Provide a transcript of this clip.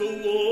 the Lord.